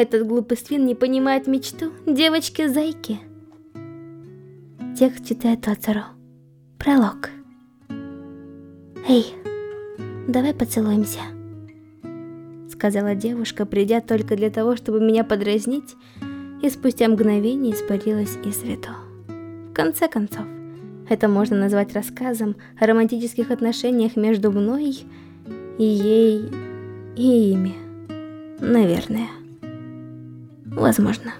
Этот глупый свин не понимает мечту девочки-зайки. Текст читает Тоцару. Пролог. Эй, давай поцелуемся. Сказала девушка, придя только для того, чтобы меня подразнить, и спустя мгновение испарилась из виду. В конце концов, это можно назвать рассказом о романтических отношениях между мной и ей и ими. Наверное. Возможно.